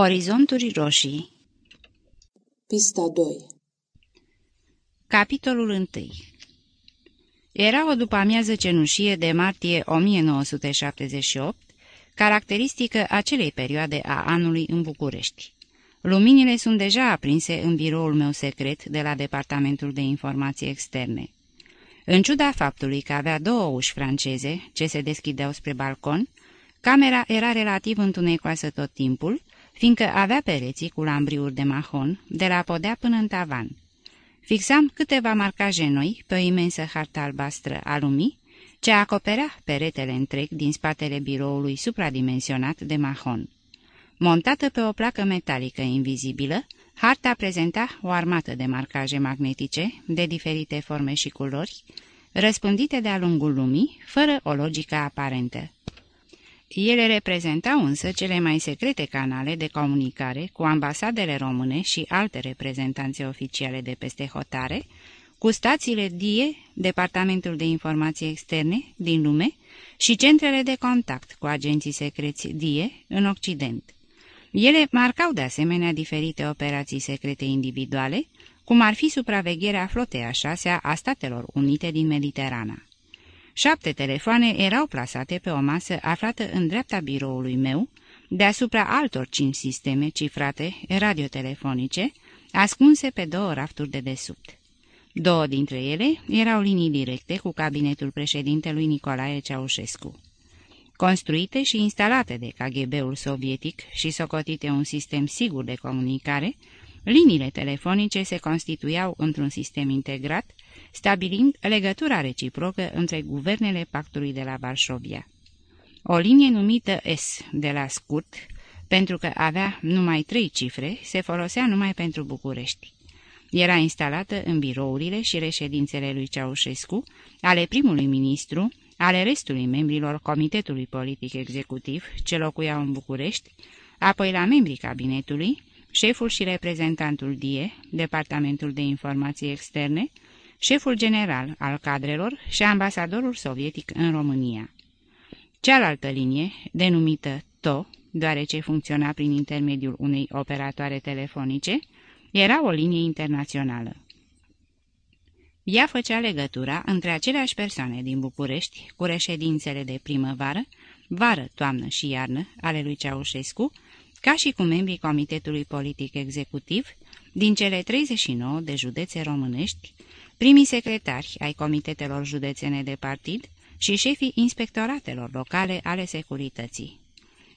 Orizonturi roșii Pista 2 Capitolul 1 Era o după-amiază cenușie de martie 1978, caracteristică acelei perioade a anului în București. Luminile sunt deja aprinse în biroul meu secret de la Departamentul de Informații Externe. În ciuda faptului că avea două uși franceze ce se deschideau spre balcon, camera era relativ întunecoasă tot timpul, fiindcă avea pereții cu lambriuri de mahon, de la podea până în tavan. Fixam câteva marcaje noi pe o imensă hartă albastră a lumii, ce acoperea peretele întreg din spatele biroului supradimensionat de mahon. Montată pe o placă metalică invizibilă, harta prezenta o armată de marcaje magnetice, de diferite forme și culori, răspândite de-a lungul lumii, fără o logică aparentă. Ele reprezentau însă cele mai secrete canale de comunicare cu ambasadele române și alte reprezentanțe oficiale de peste hotare, cu stațiile DIE, Departamentul de Informații Externe din lume și centrele de contact cu agenții secreți DIE în Occident. Ele marcau de asemenea diferite operații secrete individuale, cum ar fi supravegherea flotei a șasea a Statelor Unite din Mediterana. Șapte telefoane erau plasate pe o masă aflată în dreapta biroului meu, deasupra altor cinci sisteme cifrate radiotelefonice, ascunse pe două rafturi de desubt. Două dintre ele erau linii directe cu cabinetul președintelui Nicolae Ceaușescu. Construite și instalate de KGB-ul sovietic și socotite un sistem sigur de comunicare, liniile telefonice se constituiau într-un sistem integrat, stabilind legătura reciprocă între guvernele pactului de la Varșovia. O linie numită S de la scurt, pentru că avea numai trei cifre, se folosea numai pentru București. Era instalată în birourile și reședințele lui Ceaușescu, ale primului ministru, ale restului membrilor Comitetului Politic Executiv ce locuiau în București, apoi la membrii cabinetului, șeful și reprezentantul DIE, Departamentul de Informații Externe, șeful general al cadrelor și ambasadorul sovietic în România. Cealaltă linie, denumită TO, deoarece funcționa prin intermediul unei operatoare telefonice, era o linie internațională. Ea făcea legătura între aceleași persoane din București cu reședințele de primăvară, vară, toamnă și iarnă ale lui Ceaușescu, ca și cu membrii Comitetului Politic Executiv din cele 39 de județe românești, primii secretari ai comitetelor județene de partid și șefii inspectoratelor locale ale securității.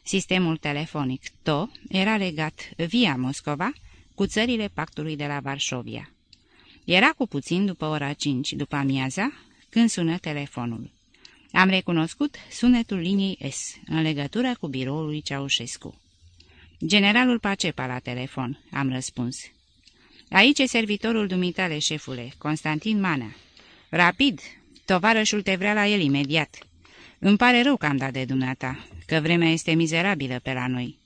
Sistemul telefonic TO era legat via Moscova cu țările pactului de la Varșovia. Era cu puțin după ora 5 după amiaza când sună telefonul. Am recunoscut sunetul liniei S în legătură cu biroul lui Ceaușescu. Generalul Pacepa la telefon, am răspuns. Aici e servitorul dumitale, șefule, Constantin Manea. Rapid, tovarășul te vrea la el imediat. Îmi pare rău că am dat de dumneata, că vremea este mizerabilă pe la noi.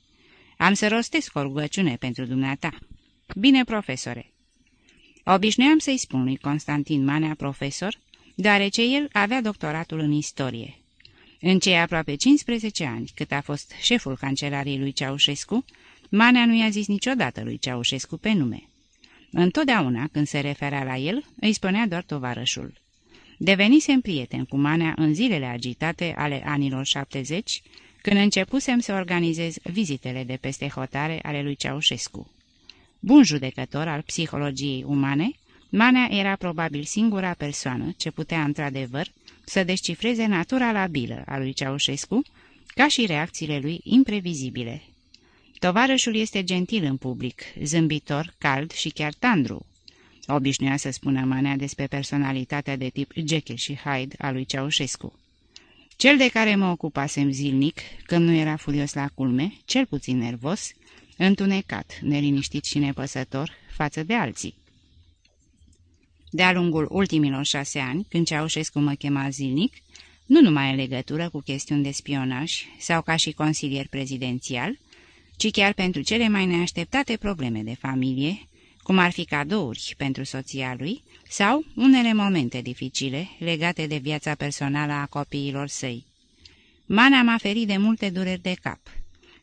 Am să rostesc o rugăciune pentru dumneata. Bine, profesore. Obișnuiam să-i spun lui Constantin Manea profesor, deoarece el avea doctoratul în istorie. În cei aproape 15 ani, cât a fost șeful cancelariei lui Ceaușescu, Manea nu i-a zis niciodată lui Ceaușescu pe nume. Întotdeauna, când se referea la el, îi spunea doar tovarășul. Devenisem prieten cu Manea în zilele agitate ale anilor 70, când începusem să organizez vizitele de peste hotare ale lui Ceaușescu. Bun judecător al psihologiei umane, Manea era probabil singura persoană ce putea într-adevăr să descifreze natura labilă a lui Ceaușescu, ca și reacțiile lui imprevizibile. Tovarășul este gentil în public, zâmbitor, cald și chiar tandru. Obișnuia să spună Manea despre personalitatea de tip Jekyll și Hyde a lui Ceaușescu. Cel de care mă ocupasem zilnic, când nu era furios la culme, cel puțin nervos, întunecat, neliniștit și nepăsător față de alții. De-a lungul ultimilor șase ani, când Ceaușescu mă chema zilnic, nu numai în legătură cu chestiuni de spionaj sau ca și consilier prezidențial, ci chiar pentru cele mai neașteptate probleme de familie, cum ar fi cadouri pentru soția lui sau unele momente dificile legate de viața personală a copiilor săi. Mana m-a ferit de multe dureri de cap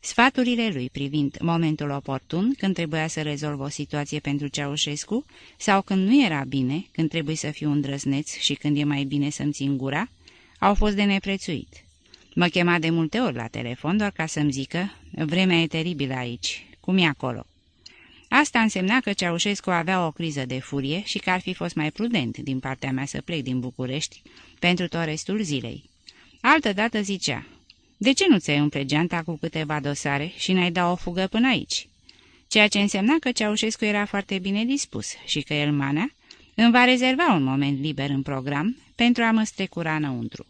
Sfaturile lui privind momentul oportun, când trebuia să rezolvă o situație pentru Ceaușescu, sau când nu era bine, când trebuie să fiu îndrăzneț și când e mai bine să-mi țin gura, au fost de neprețuit. Mă chema de multe ori la telefon doar ca să-mi zică, vremea e teribilă aici, cum e acolo. Asta însemna că Ceaușescu avea o criză de furie și că ar fi fost mai prudent din partea mea să plec din București pentru tot restul zilei. Altădată zicea, de ce nu ți-ai umple geanta cu câteva dosare și n-ai da o fugă până aici? Ceea ce însemna că Ceaușescu era foarte bine dispus și că el, Manea, îmi va rezerva un moment liber în program pentru a mă strecura înăuntru.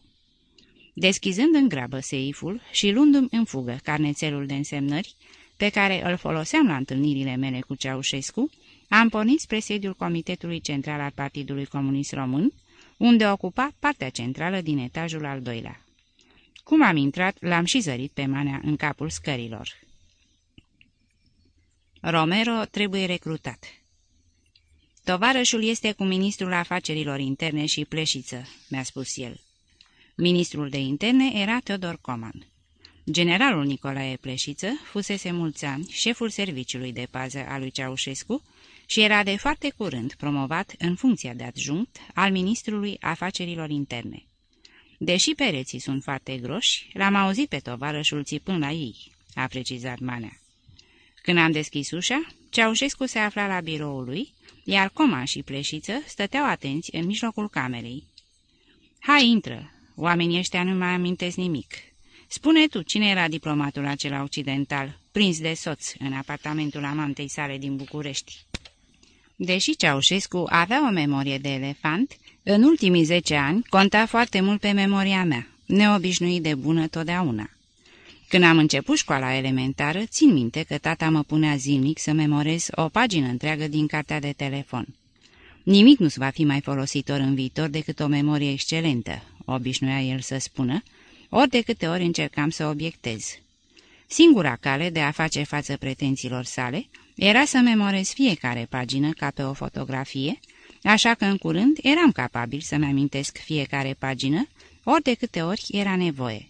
Deschizând în grabă seiful și luându-mi în fugă carnețelul de însemnări, pe care îl foloseam la întâlnirile mele cu Ceaușescu, am pornit spre sediul Comitetului Central al Partidului Comunist Român, unde ocupa partea centrală din etajul al doilea. Cum am intrat, l-am și zărit pe manea în capul scărilor. Romero trebuie recrutat. Tovarășul este cu ministrul afacerilor interne și pleșiță, mi-a spus el. Ministrul de interne era Teodor Coman. Generalul Nicolae Pleșiță fusese mulți ani șeful serviciului de pază al lui Ceaușescu și era de foarte curând promovat în funcția de adjunct al ministrului afacerilor interne. Deși pereții sunt foarte groși, l-am auzit pe tovarășul țipând la ei, a precizat Manea. Când am deschis ușa, Ceaușescu se afla la biroul lui, iar Coma și Pleșiță stăteau atenți în mijlocul camerei. Hai, intră! Oamenii ăștia nu mai amintesc nimic. Spune tu, cine era diplomatul acela occidental, prins de soț în apartamentul amantei sale din București? Deși Ceaușescu avea o memorie de elefant, în ultimii zece ani conta foarte mult pe memoria mea, neobișnuit de bună totdeauna. Când am început școala elementară, țin minte că tata mă punea zilnic să memorez o pagină întreagă din cartea de telefon. Nimic nu-ți va fi mai folositor în viitor decât o memorie excelentă, obișnuia el să spună, ori de câte ori încercam să obiectez. Singura cale de a face față pretențiilor sale era să memorez fiecare pagină ca pe o fotografie, așa că în curând eram capabil să-mi amintesc fiecare pagină, ori de câte ori era nevoie.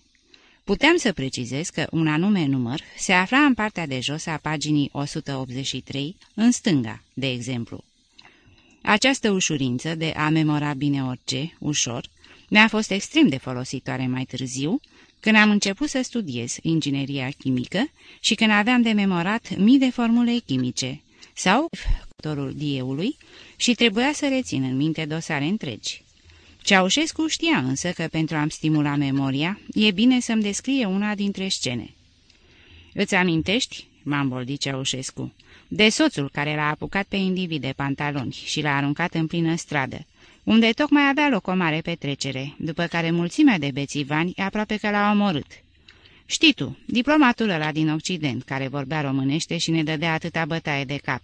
Puteam să precizez că un anume număr se afla în partea de jos a paginii 183, în stânga, de exemplu. Această ușurință de a memora bine orice, ușor, mi-a fost extrem de folositoare mai târziu, când am început să studiez ingineria chimică și când aveam de memorat mii de formule chimice sau factorul dieului și trebuia să rețin în minte dosare întregi. Ceaușescu știa însă că pentru a-mi stimula memoria, e bine să-mi descrie una dintre scene. Îți amintești?" m-am boldit Ceaușescu, de soțul care l-a apucat pe individ de pantaloni și l-a aruncat în plină stradă, unde tocmai avea loc o mare petrecere, după care mulțimea de bețivani aproape că l-a omorât. Știi tu, diplomatul ăla din Occident, care vorbea românește și ne dădea atâta bătaie de cap.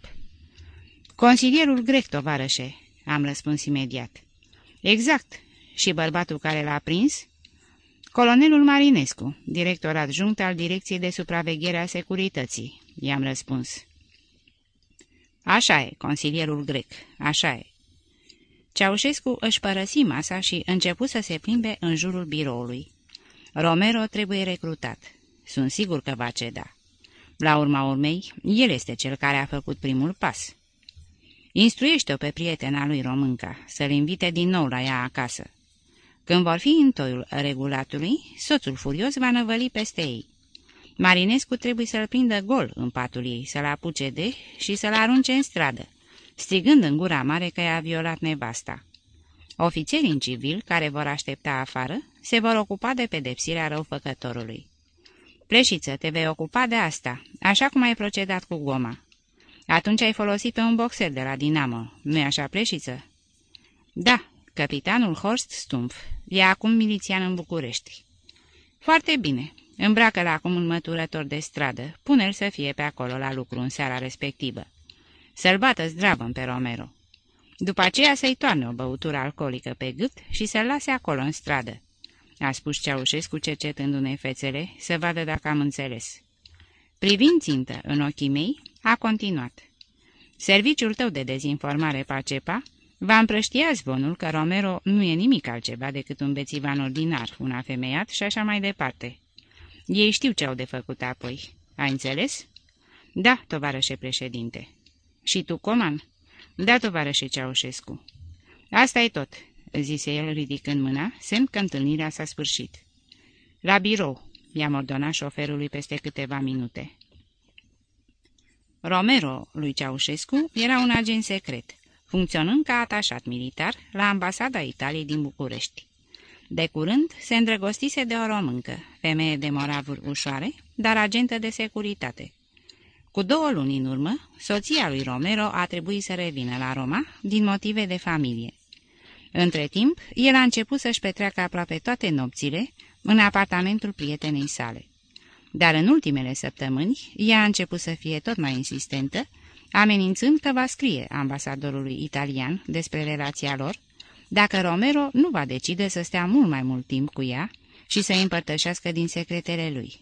Consilierul grec, tovarășe, am răspuns imediat. Exact. Și bărbatul care l-a prins? Colonelul Marinescu, director adjunct al Direcției de Supraveghere a Securității, i-am răspuns. Așa e, consilierul grec, așa e. Ceaușescu își părăsi masa și începu să se plimbe în jurul biroului. Romero trebuie recrutat. Sunt sigur că va ceda. La urma urmei, el este cel care a făcut primul pas. Instruiește-o pe prietena lui românca, să-l invite din nou la ea acasă. Când vor fi în toiul regulatului, soțul furios va năvăli peste ei. Marinescu trebuie să-l prindă gol în patul ei, să-l apuce de și să-l arunce în stradă strigând în gura mare că i-a violat nevasta. Ofițerii în civil, care vor aștepta afară, se vor ocupa de pedepsirea răufăcătorului. Pleșiță, te vei ocupa de asta, așa cum ai procedat cu goma. Atunci ai folosit pe un boxer de la Dinamo, nu-i așa, Pleșiță? Da, capitanul Horst Stumpf, e acum milițian în București. Foarte bine, îmbracă-l acum un măturător de stradă, pune-l să fie pe acolo la lucru în seara respectivă să-l bată zdravă pe Romero. După aceea să-i toarne o băutură alcoolică pe gât și să-l lase acolo în stradă, a spus Ceaușescu cercetându-ne fețele să vadă dacă am înțeles. Privind țintă în ochii mei, a continuat. Serviciul tău de dezinformare, Pacepa, va împrăștia zvonul că Romero nu e nimic altceva decât un bețivan ordinar, un afemeiat și așa mai departe. Ei știu ce au de făcut apoi. Ai înțeles?" Da, tovarășe președinte." Și tu, Coman?" Da, tovarășe Ceaușescu." Asta e tot," zise el ridicând mâna, semn că întâlnirea s-a sfârșit. La birou," i-am ordonat șoferului peste câteva minute. Romero lui Ceaușescu era un agent secret, funcționând ca atașat militar la ambasada Italiei din București. De curând se îndrăgostise de o româncă, femeie de moravuri ușoare, dar agentă de securitate. Cu două luni în urmă, soția lui Romero a trebuit să revină la Roma din motive de familie. Între timp, el a început să-și petreacă aproape toate nopțile în apartamentul prietenei sale. Dar în ultimele săptămâni, ea a început să fie tot mai insistentă, amenințând că va scrie ambasadorului italian despre relația lor, dacă Romero nu va decide să stea mult mai mult timp cu ea și să împărtășească din secretele lui.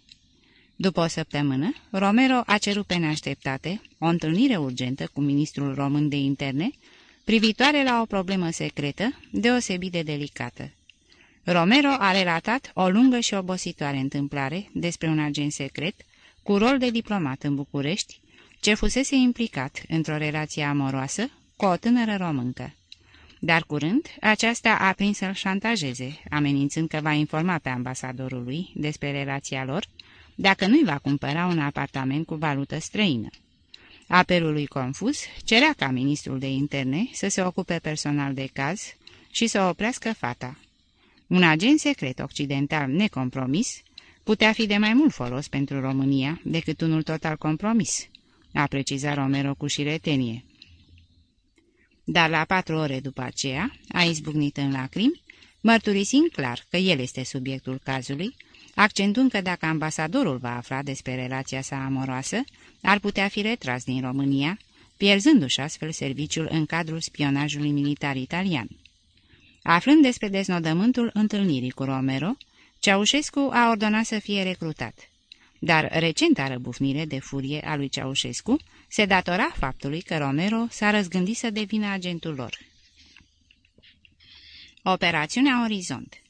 După o săptămână, Romero a cerut pe neașteptate o întâlnire urgentă cu ministrul român de interne, privitoare la o problemă secretă deosebit de delicată. Romero a relatat o lungă și obositoare întâmplare despre un agent secret cu rol de diplomat în București, ce fusese implicat într-o relație amoroasă cu o tânără româncă. Dar curând, aceasta a prins să-l șantajeze, amenințând că va informa pe ambasadorul lui despre relația lor, dacă nu-i va cumpăra un apartament cu valută străină. Apelul lui confuz cerea ca ministrul de interne să se ocupe personal de caz și să oprească fata. Un agent secret occidental necompromis putea fi de mai mult folos pentru România decât unul total compromis, a precizat Romero cu șiretenie. Dar la patru ore după aceea a izbucnit în lacrimi, mărturisind clar că el este subiectul cazului, accentuând că dacă ambasadorul va afla despre relația sa amoroasă, ar putea fi retras din România, pierzându-și astfel serviciul în cadrul spionajului militar italian. Aflând despre deznodământul întâlnirii cu Romero, Ceaușescu a ordonat să fie recrutat. Dar recenta răbufnire de furie a lui Ceaușescu se datora faptului că Romero s-a răzgândit să devină agentul lor. Operațiunea Orizont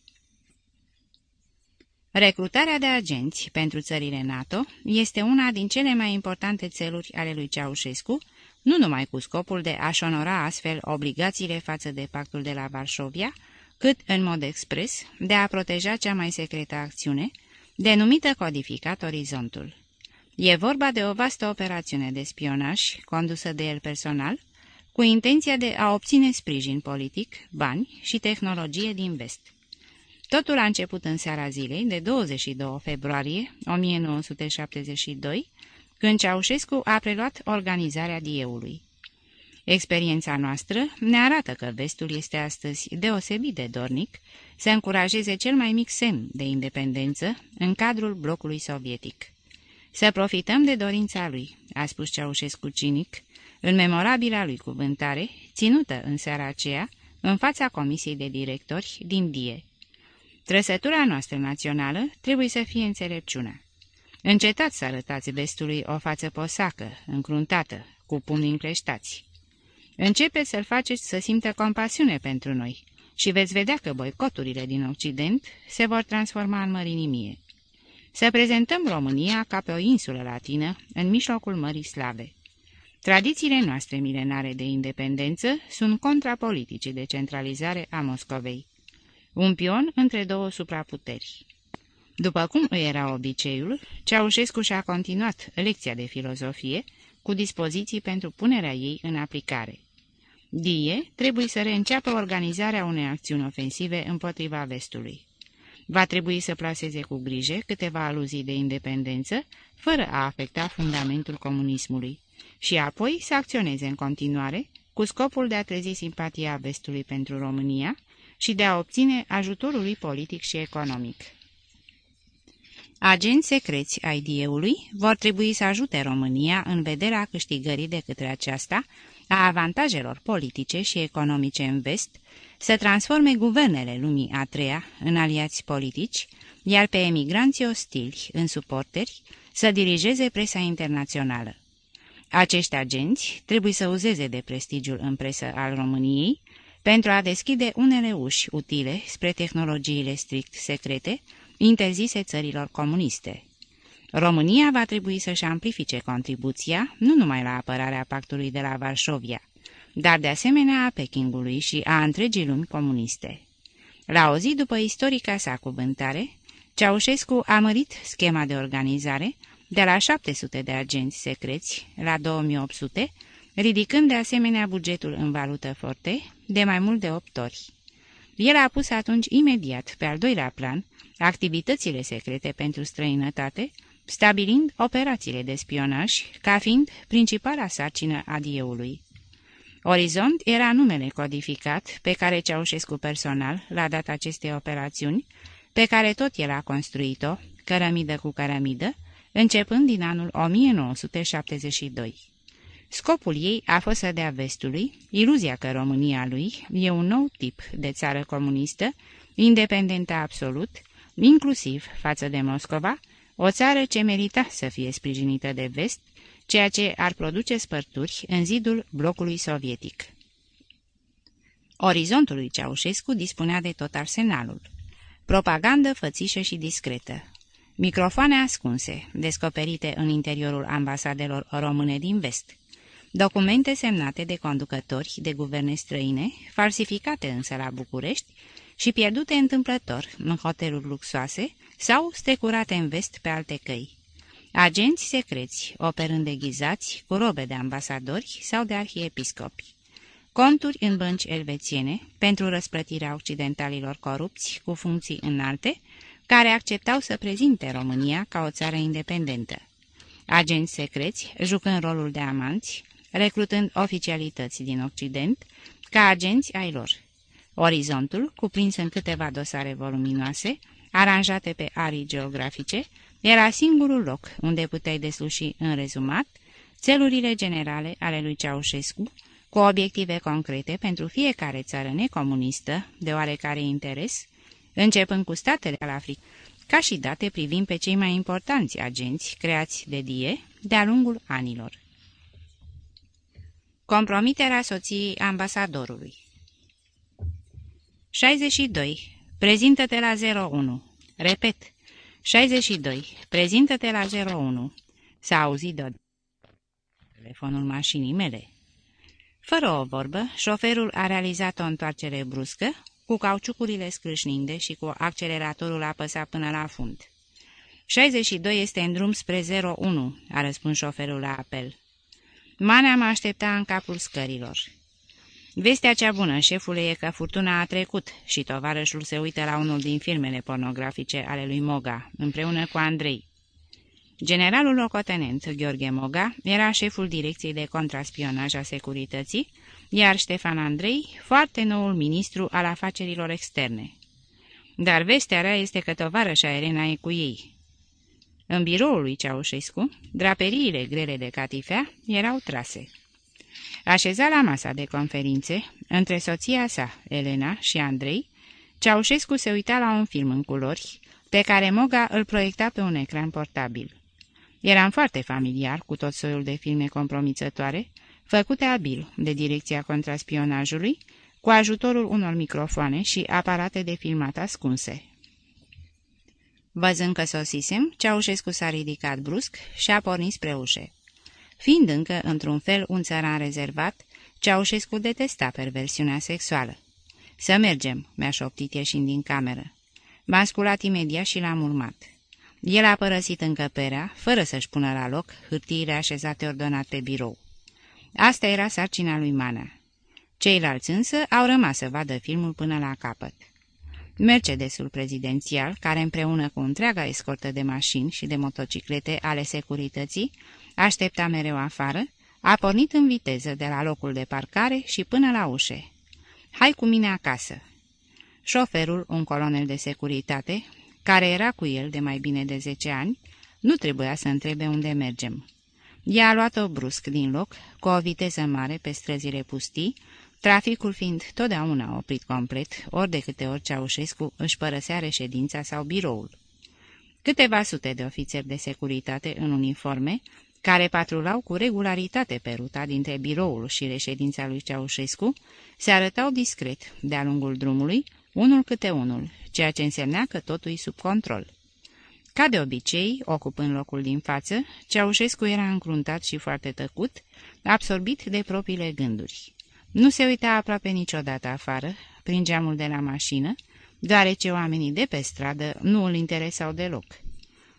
Recrutarea de agenți pentru țările NATO este una din cele mai importante țeluri ale lui Ceaușescu, nu numai cu scopul de a-și onora astfel obligațiile față de pactul de la Varșovia, cât, în mod expres, de a proteja cea mai secretă acțiune, denumită codificat Orizontul. E vorba de o vastă operațiune de spionaj, condusă de el personal, cu intenția de a obține sprijin politic, bani și tehnologie din vest. Totul a început în seara zilei de 22 februarie 1972, când Ceaușescu a preluat organizarea dieului. Experiența noastră ne arată că vestul este astăzi deosebit de dornic să încurajeze cel mai mic semn de independență în cadrul blocului sovietic. Să profităm de dorința lui, a spus Ceaușescu cinic, în memorabila lui cuvântare, ținută în seara aceea, în fața comisiei de directori din Die. Trăsătura noastră națională trebuie să fie înțelepciunea. Încetați să arătați vestului o față posacă, încruntată, cu pumnii încleștați. Începeți să-l faceți să simtă compasiune pentru noi și veți vedea că boicoturile din Occident se vor transforma în mărinimie. Să prezentăm România ca pe o insulă latină în mijlocul Mării Slave. Tradițiile noastre milenare de independență sunt contrapoliticii de centralizare a Moscovei. Un pion între două supraputeri. După cum îi era obiceiul, Ceaușescu și-a continuat lecția de filozofie cu dispoziții pentru punerea ei în aplicare. Die trebuie să reînceapă organizarea unei acțiuni ofensive împotriva vestului. Va trebui să plaseze cu grijă câteva aluzii de independență, fără a afecta fundamentul comunismului, și apoi să acționeze în continuare, cu scopul de a trezi simpatia vestului pentru România și de a obține ajutorul lui politic și economic. Agenți secreți ai DIE-ului vor trebui să ajute România în vederea câștigării de către aceasta a avantajelor politice și economice în vest, să transforme guvernele lumii a treia în aliați politici, iar pe emigranții ostili, în suporteri, să dirigeze presa internațională. Acești agenți trebuie să uzeze de prestigiul în presă al României pentru a deschide unele uși utile spre tehnologiile strict secrete, interzise țărilor comuniste. România va trebui să-și amplifice contribuția nu numai la apărarea pactului de la Varșovia, dar de asemenea a Pekingului și a întregii lumi comuniste. La o zi după istorica sa cuvântare, Ceaușescu a mărit schema de organizare de la 700 de agenți secreți la 2800, ridicând de asemenea bugetul în valută forte de mai mult de 8 ori. El a pus atunci imediat pe al doilea plan activitățile secrete pentru străinătate, stabilind operațiile de spionaj ca fiind principala sarcină a dieului. Orizont era numele codificat pe care Ceaușescu personal l-a dat acestei operațiuni, pe care tot el a construit-o, cărămidă cu cărămidă, începând din anul 1972. Scopul ei a fost să dea vestului iluzia că România lui e un nou tip de țară comunistă, independentă absolut, inclusiv față de Moscova, o țară ce merita să fie sprijinită de vest, ceea ce ar produce spărturi în zidul blocului sovietic. Orizontul lui Ceaușescu dispunea de tot arsenalul. Propagandă fățișă și discretă. Microfoane ascunse, descoperite în interiorul ambasadelor române din vest. Documente semnate de conducători de guverne străine, falsificate însă la București și pierdute întâmplător în hoteluri luxoase sau strecurate în vest pe alte căi. Agenți secreți, operând deghizați, cu robe de ambasadori sau de arhiepiscopi. Conturi în bănci elvețiene pentru răsplătirea occidentalilor corupți cu funcții înalte, care acceptau să prezinte România ca o țară independentă. Agenți secreți, jucând rolul de amanți, recrutând oficialități din Occident, ca agenți ai lor. Orizontul, cuprins în câteva dosare voluminoase, aranjate pe arii geografice, era singurul loc unde puteai desluși în rezumat țelurile generale ale lui Ceaușescu, cu obiective concrete pentru fiecare țară necomunistă de oarecare interes, începând cu statele al Africii, ca și date privind pe cei mai importanți agenți creați de Die de-a lungul anilor. Compromiterea soției ambasadorului 62. Prezintă-te la 01. Repet. 62. Prezintă-te la 01. S-a auzit de telefonul mașinii mele. Fără o vorbă, șoferul a realizat o întoarcere bruscă, cu cauciucurile scrâșninde și cu acceleratorul apăsat până la fund. 62 este în drum spre 01, a răspuns șoferul la apel. Manea mă aștepta în capul scărilor. Vestea cea bună, șefule, e că furtuna a trecut și tovarășul se uită la unul din filmele pornografice ale lui Moga, împreună cu Andrei. Generalul locotenent Gheorghe Moga era șeful direcției de contraspionaj a securității, iar Ștefan Andrei, foarte noul ministru al afacerilor externe. Dar vestea rea este că tovarășa Elena e cu ei. În biroul lui Ceaușescu, draperiile grele de catifea erau trase. Așezat la masa de conferințe, între soția sa, Elena și Andrei, Ceaușescu se uita la un film în culori, pe care Moga îl proiecta pe un ecran portabil. Eram foarte familiar cu tot soiul de filme compromițătoare, făcute abil de direcția contraspionajului, cu ajutorul unor microfoane și aparate de filmat ascunse. Văzând că sosisem, Ceaușescu s-a ridicat brusc și a pornit spre ușe. Fiind încă, într-un fel, un țăran rezervat, Ceaușescu detesta perversiunea sexuală. Să mergem," mi-a șoptit ieșind din cameră. M-a sculat imediat și l-am urmat. El a părăsit încăperea, fără să-și pună la loc hârtiile așezate ordonat pe birou. Asta era sarcina lui Mana. Ceilalți însă au rămas să vadă filmul până la capăt. Mercedesul prezidențial, care împreună cu întreaga escortă de mașini și de motociclete ale securității, aștepta mereu afară, a pornit în viteză de la locul de parcare și până la ușe. Hai cu mine acasă!" Șoferul, un colonel de securitate, care era cu el de mai bine de zece ani, nu trebuia să întrebe unde mergem. Ea a luat-o brusc din loc, cu o viteză mare pe străzile pustii, traficul fiind totdeauna oprit complet, ori de câte ori Ceaușescu își părăsea reședința sau biroul. Câteva sute de ofițeri de securitate în uniforme, care patrulau cu regularitate pe ruta dintre biroul și reședința lui Ceaușescu, se arătau discret de-a lungul drumului, unul câte unul, ceea ce însemna că totul e sub control. Ca de obicei, ocupând locul din față, Ceaușescu era încruntat și foarte tăcut, absorbit de propriile gânduri. Nu se uita aproape niciodată afară, prin geamul de la mașină, deoarece oamenii de pe stradă nu îl interesau deloc.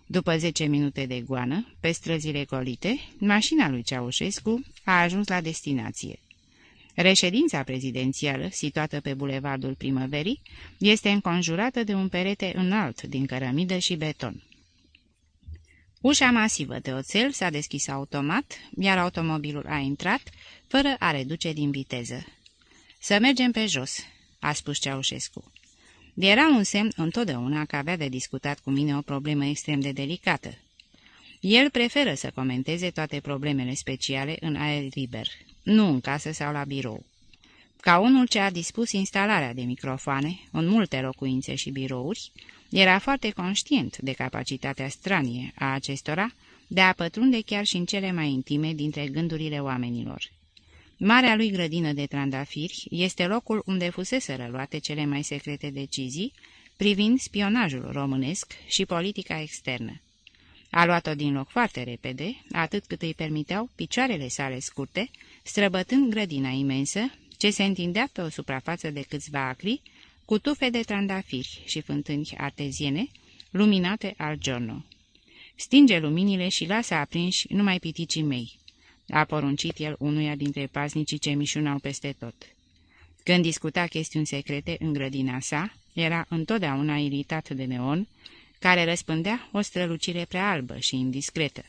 După zece minute de goană, pe străzile golite, mașina lui Ceaușescu a ajuns la destinație. Reședința prezidențială, situată pe bulevardul primăverii, este înconjurată de un perete înalt din cărămidă și beton. Ușa masivă de oțel s-a deschis automat, iar automobilul a intrat, fără a reduce din viteză. Să mergem pe jos," a spus Ceaușescu. Era un semn întotdeauna că avea de discutat cu mine o problemă extrem de delicată. El preferă să comenteze toate problemele speciale în aer liber, nu în casă sau la birou. Ca unul ce a dispus instalarea de microfoane în multe locuințe și birouri, era foarte conștient de capacitatea stranie a acestora de a pătrunde chiar și în cele mai intime dintre gândurile oamenilor. Marea lui grădină de trandafiri este locul unde fusese luate cele mai secrete decizii privind spionajul românesc și politica externă. A luat-o din loc foarte repede, atât cât îi permiteau picioarele sale scurte, străbătând grădina imensă, ce se întindea pe o suprafață de câțiva acri, cu tufe de trandafiri și fântâni arteziene, luminate al giorno. Stinge luminile și lasă aprinși numai piticii mei, a poruncit el unuia dintre paznicii ce mișunau peste tot. Când discuta chestiuni secrete în grădina sa, era întotdeauna iritat de neon, care răspândea o strălucire prea albă și indiscretă.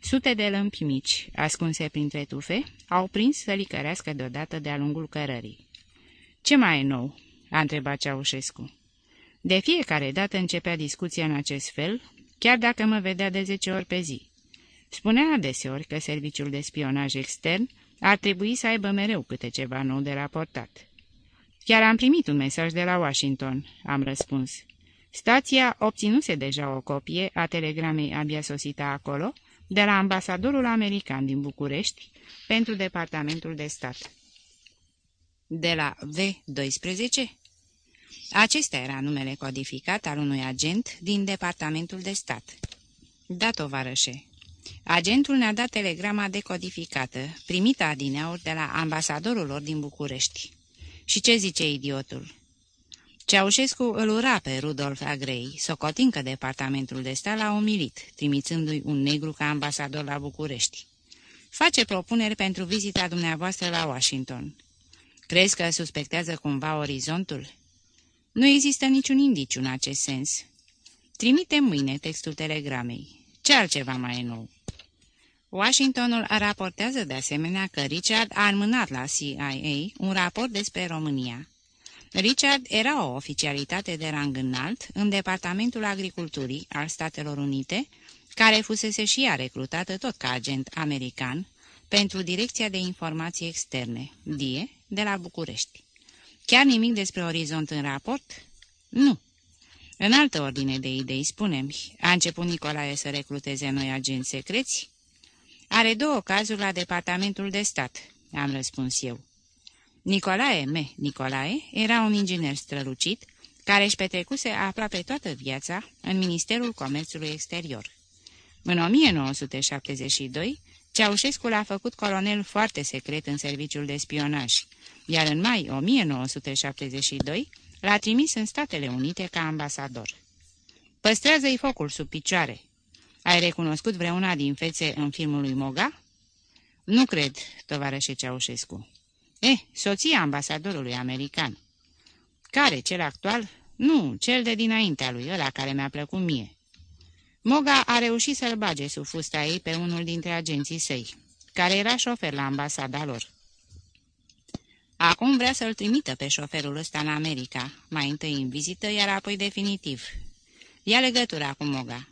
Sute de lămpi mici, ascunse printre tufe, au prins să licărească deodată de-a lungul cărării. Ce mai e nou?" A întrebat Ceaușescu. De fiecare dată începea discuția în acest fel, chiar dacă mă vedea de zece ori pe zi. Spunea adeseori că serviciul de spionaj extern ar trebui să aibă mereu câte ceva nou de raportat. Chiar am primit un mesaj de la Washington, am răspuns. Stația obținuse deja o copie a telegramei abia sosită acolo, de la ambasadorul american din București, pentru Departamentul de Stat. De la V12? Acesta era numele codificat al unui agent din Departamentul de Stat. Da, tovarășe, Agentul ne-a dat telegrama decodificată, primită adineauri de la ambasadorul lor din București. Și ce zice idiotul? Ceaușescu îl ura pe Rudolf Agrei, socotind că departamentul de stat l-a umilit, trimițându-i un negru ca ambasador la București. Face propuneri pentru vizita dumneavoastră la Washington. Crezi că suspectează cumva orizontul? Nu există niciun indiciu în acest sens. Trimite mâine textul telegramei. Ce altceva mai e nou? Washingtonul raportează de asemenea că Richard a înmânat la CIA un raport despre România. Richard era o oficialitate de rang înalt în Departamentul Agriculturii al Statelor Unite, care fusese și ea recrutată tot ca agent american pentru Direcția de Informații Externe, DIE, de la București. Chiar nimic despre orizont în raport? Nu. În altă ordine de idei, spunem, a început Nicolae să recruteze noi agenți secreți? Are două cazuri la Departamentul de Stat, am răspuns eu. Nicolae M. Nicolae era un inginer strălucit, care își petrecuse aproape toată viața în Ministerul Comerțului Exterior. În 1972, Ceaușescu l-a făcut colonel foarte secret în serviciul de spionaj, iar în mai 1972 l-a trimis în Statele Unite ca ambasador. Păstrează-i focul sub picioare. Ai recunoscut vreuna din fețe în filmul lui Moga? Nu cred, tovarășe Ceaușescu. Eh, soția ambasadorului american. Care, cel actual? Nu, cel de dinaintea lui, ăla care mi-a plăcut mie. Moga a reușit să-l bage sub fusta ei pe unul dintre agenții săi, care era șofer la ambasada lor. Acum vrea să-l trimită pe șoferul ăsta în America, mai întâi în vizită, iar apoi definitiv. Ia legătura cu Moga.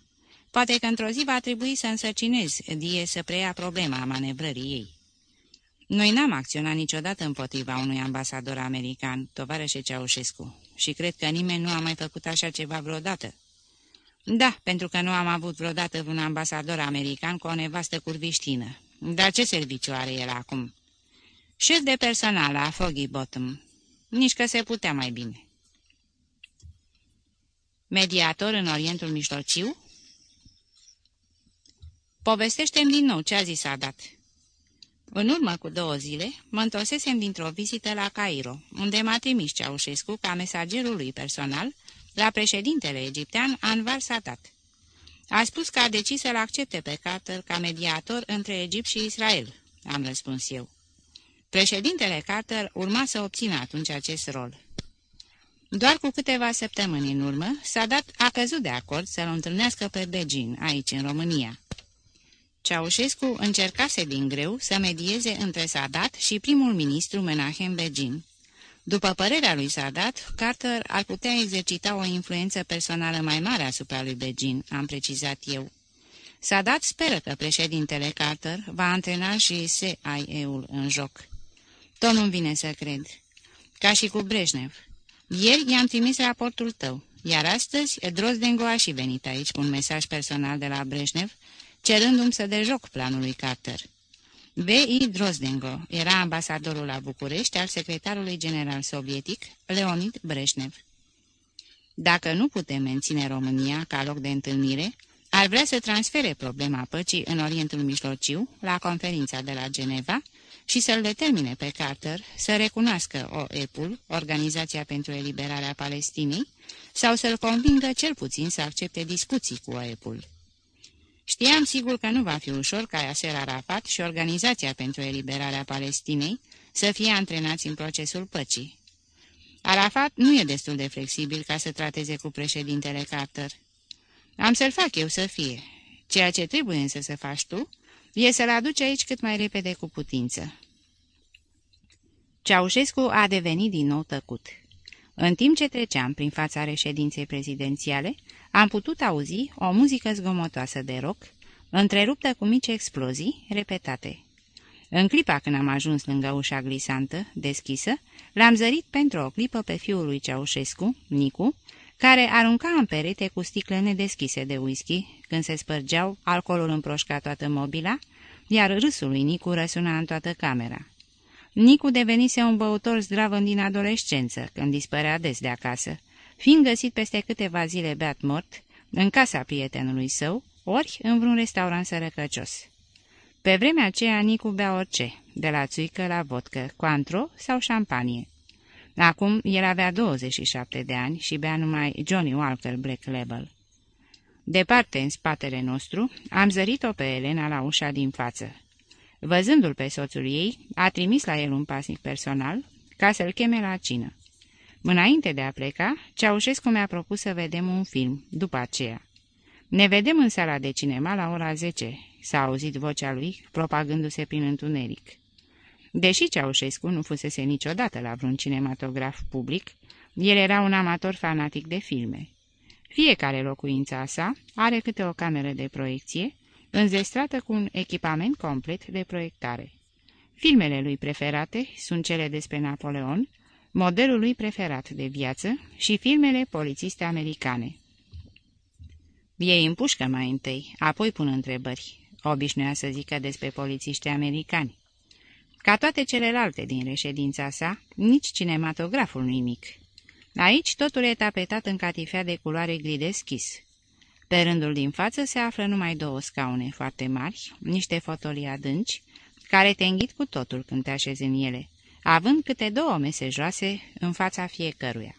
Poate că într-o zi va trebui să însărcinez Die să preia problema manevrării ei. Noi n-am acționat niciodată împotriva unui ambasador american, tovarășe Ceaușescu, și cred că nimeni nu a mai făcut așa ceva vreodată. Da, pentru că nu am avut vreodată un ambasador american cu o nevastă curviștină. Dar ce serviciu are el acum?" Șef de personal la Foggy Bottom. Nici că se putea mai bine. Mediator în Orientul Mijlociu? Povestește-mi din nou ce a zis Sadat. În urmă cu două zile, mă întorsesem dintr-o vizită la Cairo, unde m-a trimis Ceaușescu ca mesagerul lui personal la președintele egiptean Anwar Sadat. A spus că a decis să-l accepte pe Carter ca mediator între Egipt și Israel, am răspuns eu. Președintele Carter urma să obțină atunci acest rol. Doar cu câteva săptămâni în urmă, Sadat a căzut de acord să-l întâlnească pe Begin, aici, în România. Ceaușescu încercase din greu să medieze între Sadat și primul ministru Menahem Begin. După părerea lui Sadat, Carter ar putea exercita o influență personală mai mare asupra lui Begin, am precizat eu. Sadat speră că președintele Carter va antrena și SIE-ul în joc. Tot nu vine să cred. Ca și cu Brejnev. Ieri i-am trimis raportul tău, iar astăzi Drozdengo a și venit aici cu un mesaj personal de la Brejnev, cerându-mi să dejoc planul lui Carter. V.I. Drozdengo era ambasadorul la București al secretarului general sovietic Leonid Brejnev. Dacă nu putem menține România ca loc de întâlnire, ar vrea să transfere problema păcii în Orientul Mijlociu la conferința de la Geneva și să-l determine pe Carter să recunoască OEP-ul, Organizația pentru Eliberarea Palestinei, sau să-l convingă cel puțin să accepte discuții cu OEP-ul. Știam sigur că nu va fi ușor ca Yasser Arafat și Organizația pentru Eliberarea Palestinei să fie antrenați în procesul păcii. Arafat nu e destul de flexibil ca să trateze cu președintele Carter. Am să-l fac eu să fie. Ceea ce trebuie însă să faci tu e să-l aduci aici cât mai repede cu putință. Ceaușescu a devenit din nou tăcut. În timp ce treceam prin fața reședinței prezidențiale, am putut auzi o muzică zgomotoasă de rock, întreruptă cu mici explozii, repetate. În clipa când am ajuns lângă ușa glisantă, deschisă, l-am zărit pentru o clipă pe fiul lui Ceaușescu, Nicu, care arunca în perete cu sticle nedeschise de whisky, când se spărgeau, alcoolul împroșca toată mobila, iar râsul lui Nicu răsuna în toată camera. Nicu devenise un băutor zdravăn din adolescență, când dispărea des de acasă, fiind găsit peste câteva zile beat mort, în casa prietenului său, ori în vreun restaurant sărăcăcios. Pe vremea aceea Nicu bea orice, de la țuică la vodcă, coantro sau șampanie. Acum el avea 27 de ani și bea numai Johnny Walker Black Label. Departe, în spatele nostru, am zărit-o pe Elena la ușa din față. Văzându-l pe soțul ei, a trimis la el un pasnic personal ca să-l cheme la cină. Înainte de a pleca, Ceaușescu mi-a propus să vedem un film, după aceea. Ne vedem în sala de cinema la ora 10, s-a auzit vocea lui, propagându-se prin întuneric. Deși Ceaușescu nu fusese niciodată la vreun cinematograf public, el era un amator fanatic de filme. Fiecare locuință a sa are câte o cameră de proiecție, înzestrată cu un echipament complet de proiectare. Filmele lui preferate sunt cele despre Napoleon, modelul lui preferat de viață și filmele polițiste americane. Ei împușcă mai întâi, apoi pun întrebări, obișnuia să zică despre polițiști americani. Ca toate celelalte din reședința sa, nici cinematograful nu mic. Aici totul e tapetat în catifea de culoare gri deschis. Pe rândul din față se află numai două scaune foarte mari, niște fotolii adânci, care te înghit cu totul când te așezi în ele, având câte două mese joase în fața fiecăruia.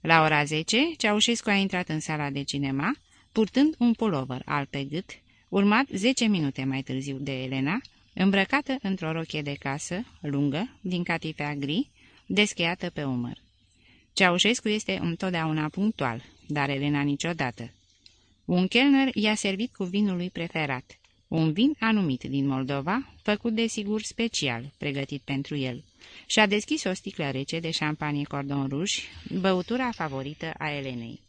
La ora 10, Ceaușescu a intrat în sala de cinema, purtând un pulover al pe gât, urmat 10 minute mai târziu de Elena, îmbrăcată într-o rochie de casă, lungă, din catifea gri, descheiată pe umăr. Ceaușescu este întotdeauna punctual, dar Elena niciodată. Un chelner i-a servit cu vinul lui preferat, un vin anumit din Moldova, făcut de sigur special, pregătit pentru el, și a deschis o sticlă rece de șampanie cordon rouge, băutura favorită a Elenei.